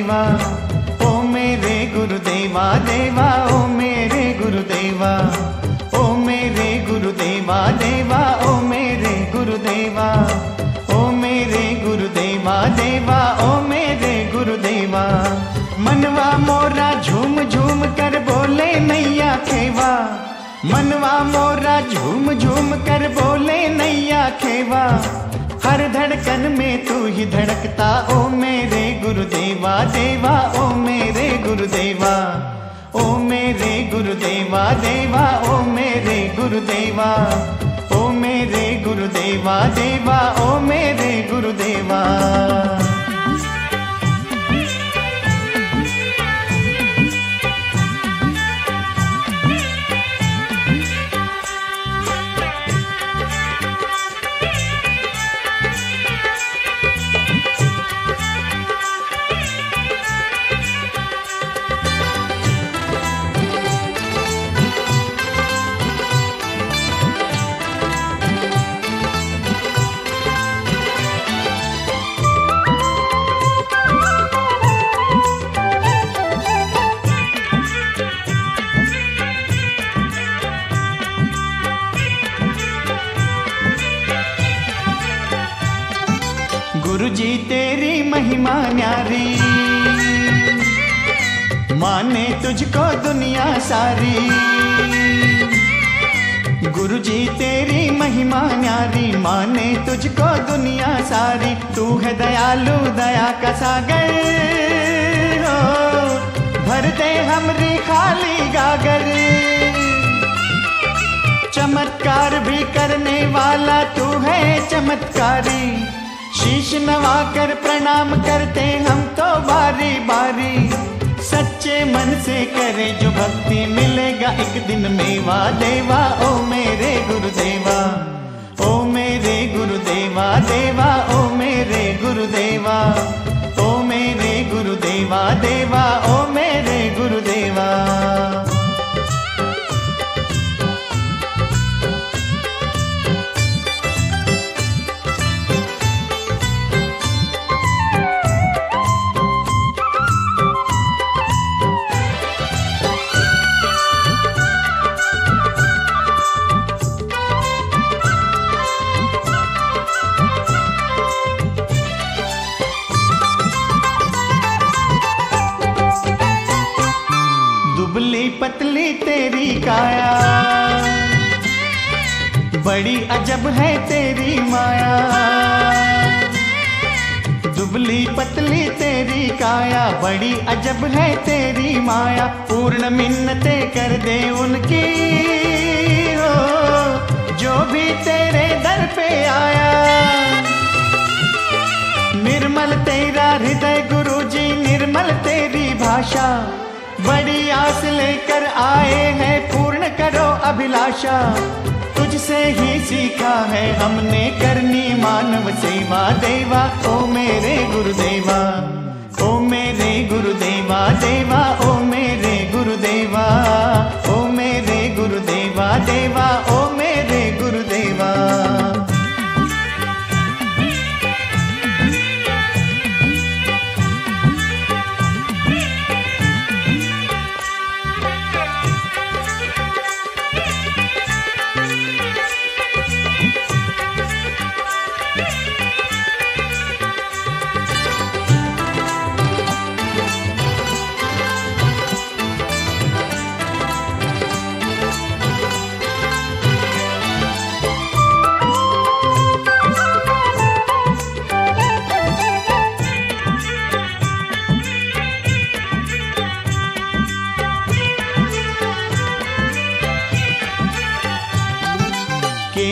गुरुदेवा ओ मेरे गुरुदेवा, देवा, ओ मेरे गुरुदेवा, ओ मेरे गुरुदेवा, देवा, ओ मेरे गुरुदेवा, ओ मेरे गुरुदेवा, देवा, ओ मेरे गुरुदेवा। मनवा मोरा झूम झूम कर बोले नैया खेवा। मनवा मोरा झूम झूम कर बोले नैया खेवा। हर धड़कन में तू ही धड़कता, ओ मेरे देवा, ओ मेरे गुरुदेवा, ओ मेरे गुरुदेवा, देवा, ओ मेरे गुरुदेवा, ओ मेरे गुरुदेवा, देवा, ओ मेरे गुरु जी तेरी महिमा न्यारी। माने तुझको दुनिया सारी। गुरु जी तेरी महिमा न्यारी, माने तुझको दुनिया सारी। तू है दयालु, दया का सागर। हो भर दे हमरी खाली गागर। चमत्कार भी करने वाला तू है चमत्कारी। शीश नवा कर प्रणाम करते हम तो बारी बारी। सच्चे मन से करे जो भक्ति मिलेगा, एक दिन मेवा देवा, ओ मेरे गुरुदेवा, ओ मेरे गुरुदेवा देवा, ओ मेरे गुरुदेवा, ओ मेरे गुरुदेवा देवा ओ पतली तेरी काया। बड़ी अजब है तेरी माया। दुबली पतली तेरी काया, बड़ी अजब है तेरी माया। पूर्ण मिन्नते कर दे उनकी, हो, जो भी तेरे दर पे आया। निर्मल तेरा हृदय गुरु जी निर्मल तेरी भाषा। बड़ी आस लेकर आए हैं, पूर्ण करो अभिलाषा। तुझसे ही सीखा है, हमने करनी मानव सेवा। देवा, ओ मेरे गुरुदेवा, ओ मेरे गुरुदेवा, देवा, ओ मेरे गुरुदेवा, ओ मेरे गुरुदेवा, देवा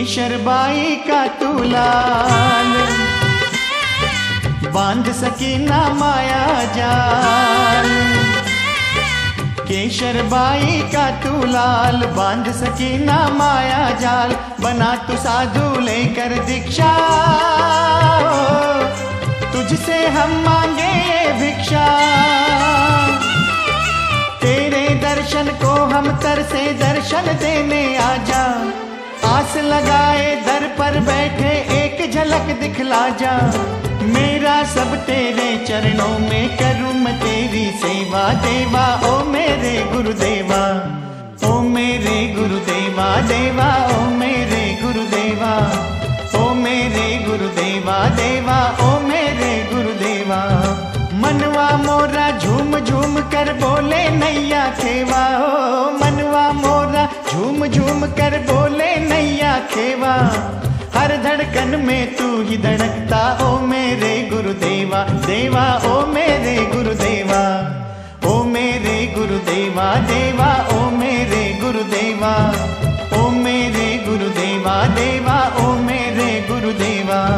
केशर बाई का तू लाल बाँध सकी ना माया जाल केशर बाई का तू लाल बाँध सकी ना माया जाल। बना तू साधु लेकर दीक्षा। तुझसे हम मांगे भिक्षा। तेरे दर्शन को हम तरसे दर्शन आस लगाए, दर पर बैठे, एक झलक दिखला जा। मेरा सब तेरे चरणों में करूँ मैं तेरी सेवा, देवा, ओ मेरे गुरुदेवा। ओ मेरे गुरुदेवा, देवा, ओ मेरे गुरुदेवा। ओ मेरे गुरुदेवा, देवा, ओ मेरे गुरुदेवा। मनवा मोरा, झूम झूम कर बोले, नैया सेवा। ओ, मनवा मोरा, झूम झूम कर बोले नैया खेवा हर धड़कन में तू ही धड़कता हो मेरे गुरुदेवा, देवा, ओ मेरे गुरुदेवा। ओ मेरे गुरुदेवा, देवा, ओ मेरे गुरुदेवा। ओ मेरे गुरुदेवा, देवा, ओ मेरे गुरुदेवा।